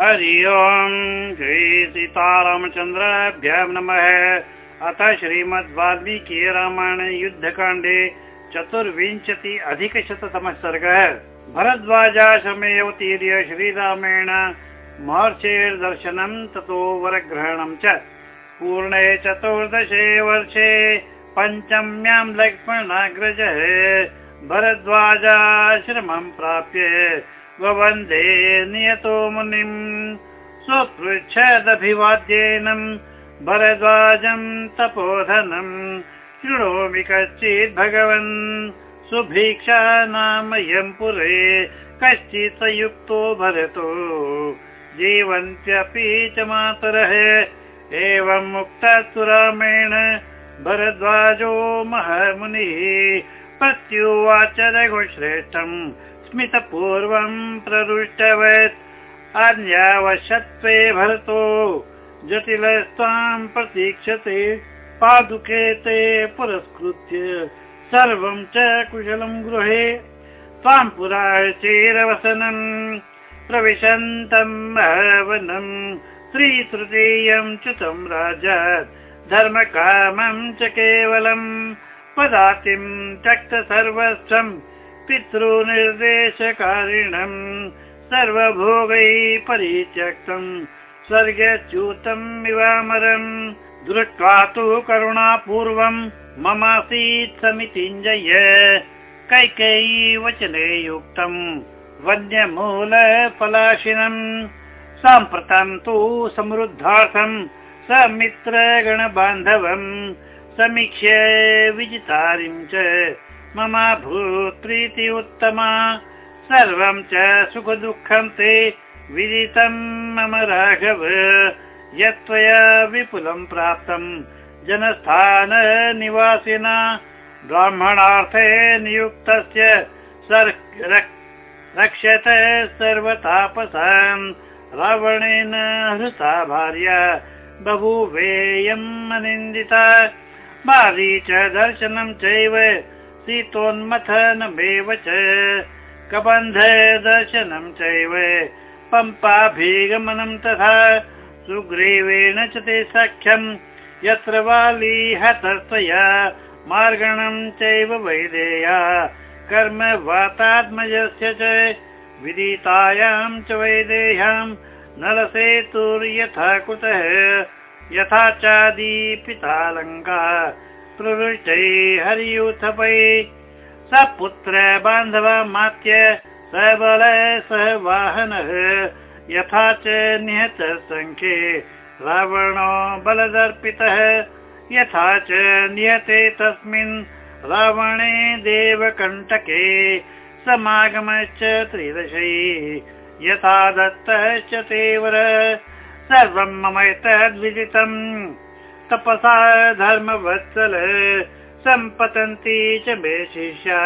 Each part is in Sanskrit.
हरि ओम्। श्री सीतारामचन्द्राभ्यां नमः। अथ श्रीमद् वाल्मीकि रामायण युद्धकाण्डे चतुर्विंशति अधिकशततमः सर्गः भरद्वाजाश्रमेऽवतीर्य श्रीरामेण महर्षेर्दर्शनं ततो वरग्रहणं च। पूर्णे चतुर्दशे वर्षे पञ्चम्यां लक्ष्मणाग्रजः भरद्वाजाश्रमं प्राप्य वन्दे नियतो मुनिम्। स्वपृच्छदभिवाद्येन भरद्वाजं तपोधनम्। शृणोमि कश्चित् भगवन्। सुभीक्षा नामयं पुरे। कश्चित् युक्तो भरतो। जीवन्त्यपि च मातरः। एवम् रामेण भरद्वाजो महमुनिः। प्रत्युवाच रघुश्रेष्ठम् स्मितपूर्वं प्ररुष्टवत्। अन्यावश्यत्वे भरतो जटिलस्त्वां प्रतीक्षते पादुके ते पुरस्कृत्य सर्वं च कुशलं गृहे। त्वां पुरा चेरवसनं प्रविशन्तं वनं त्रितृतीयं च तं राजा धर्मकामं च केवलं पदातिं त्यक्त सर्वस्वम् पितृनिर्देशकारिणम् सर्वभोगैः परित्यक्तम् स्वर्गच्यूतम् इवामरम् दृष्ट्वा तु करुणापूर्वम् ममासीत् समितिञ्जय कैकेयी वचने युक्तम् वन्यमूलफलाशिनम् साम्प्रतं तु समृद्धार्थम् समित्रगणबान्धवम् समीक्ष्य विजितारिम् च मम भूत्रीति उत्तमा। सर्वं च सुखदुःखं ते विदितं मम राघव। यत्त्वया विपुलं प्राप्तं जनस्थान निवासिना। ब्राह्मणार्थे नियुक्तस्य रक्षत सर्वतापसाम् रावणेन हृता भार्या बभूवेयम् अनिन्दिता। बाली च दर्शनं चैव शीतोन्मथनमेव च। कबन्ध दर्शनं चैव। पम्पाभिगमनं तथा सुग्रीवेण च ते सख्यम् यत्र वाली हतस्त्वया मार्गणं चैव वैदेया। कर्म वातात्मजस्य च विदितायां च वैदेह्यां। नलसेतुर्यथा कुतः यथा चादीपितालङ्का प्रवृष्टै हरियूथपै स पुत्र बान्धवमात्य स बल स वाहनः यथा च निहत सङ्ख्ये रावणो बलदर्पितः यथा च नियते तस्मिन् रावणे देवकण्टके। समागमश्च त्रिदशै यथा दत्तश्च तेवर। सर्वं ममैतद्विदितम् तपसा धर्मवत्सल सम्पतन्ति च मे शिष्य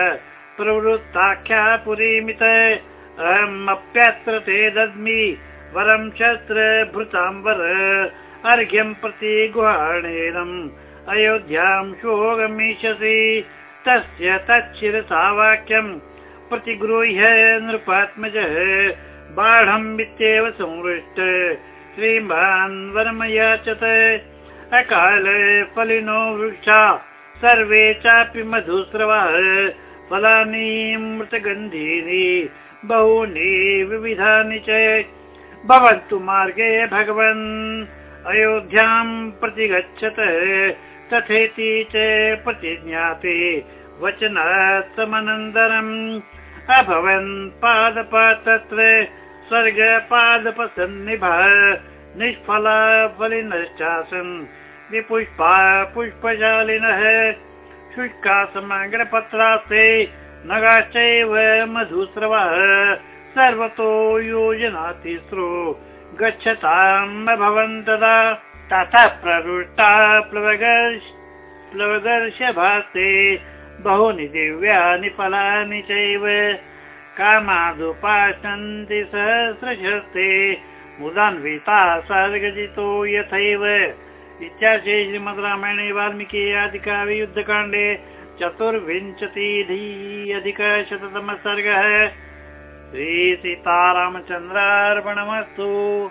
प्रवृत्ताख्या पुरीमित अहमप्यत्र ते दद्मि वरं शस्त्र भृताम्बर अर्घ्यं प्रति गुहाणेनम् अयोध्यां शोगमिष्यसि तस्य तच्छिरसा वाक्यम् प्रतिगृह्य नृपात्मजः बाढम् इत्येव संवृष्ट। श्रीमान् वरमयाचत अकाल फलिनो वृक्षा सर्वे चापि मधुस्रवः फलानि मृतगन्धीनि बहूनि विविधानि च। भवन्तु मार्गे भगवन् अयोध्यां प्रति गच्छत तथेति च प्रतिज्ञाते वचनात् समनन्तरम् अभवन् पादपा तत्र स्वर्गपादपसन्निभः निष्फला फलिनश्चासन् विपुष्पा पुष्पशालिनः शुष्का समग्रपत्रास्ते नगाश्चैव मधुस्रवः सर्वतो योजनातिस्रो गच्छताम् अभवन् तदा ततः प्रवृष्टा प्लवदर्शभास्ते बहूनि दिव्यानि फलानि चैव। कामादुपासन्ति सहस्रशस्ते मुदान्विता सर्गजितो यथैव। इत्याशे श्रीमद् रामायणे वाल्मीकि आदिकाव्ययुद्धकाण्डे चतुर्विंशतिधिकशततमः सर्गः। श्रीसीतारामचन्द्रार्पणमस्तु